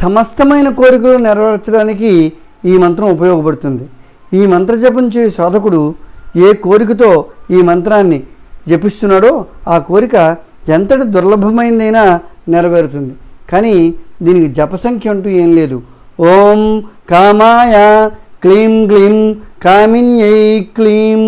సమస్తమైన కోరికలు నెరవేర్చడానికి ఈ మంత్రం ఉపయోగపడుతుంది. ఈ మంత్ర జపం చేయ సాధకుడు ఏ కోరికతో ఈ మంత్రాన్ని జపిస్తున్నాడో ఆ కోరిక ఎంతటి దుర్లభమైందైనా నెరవేరుతుంది. కానీ దీనికి జప సంఖ్య అంటూ ఏం లేదు. ఓం కామాయ క్లీం గ్లీం కామిన్యై క్లీం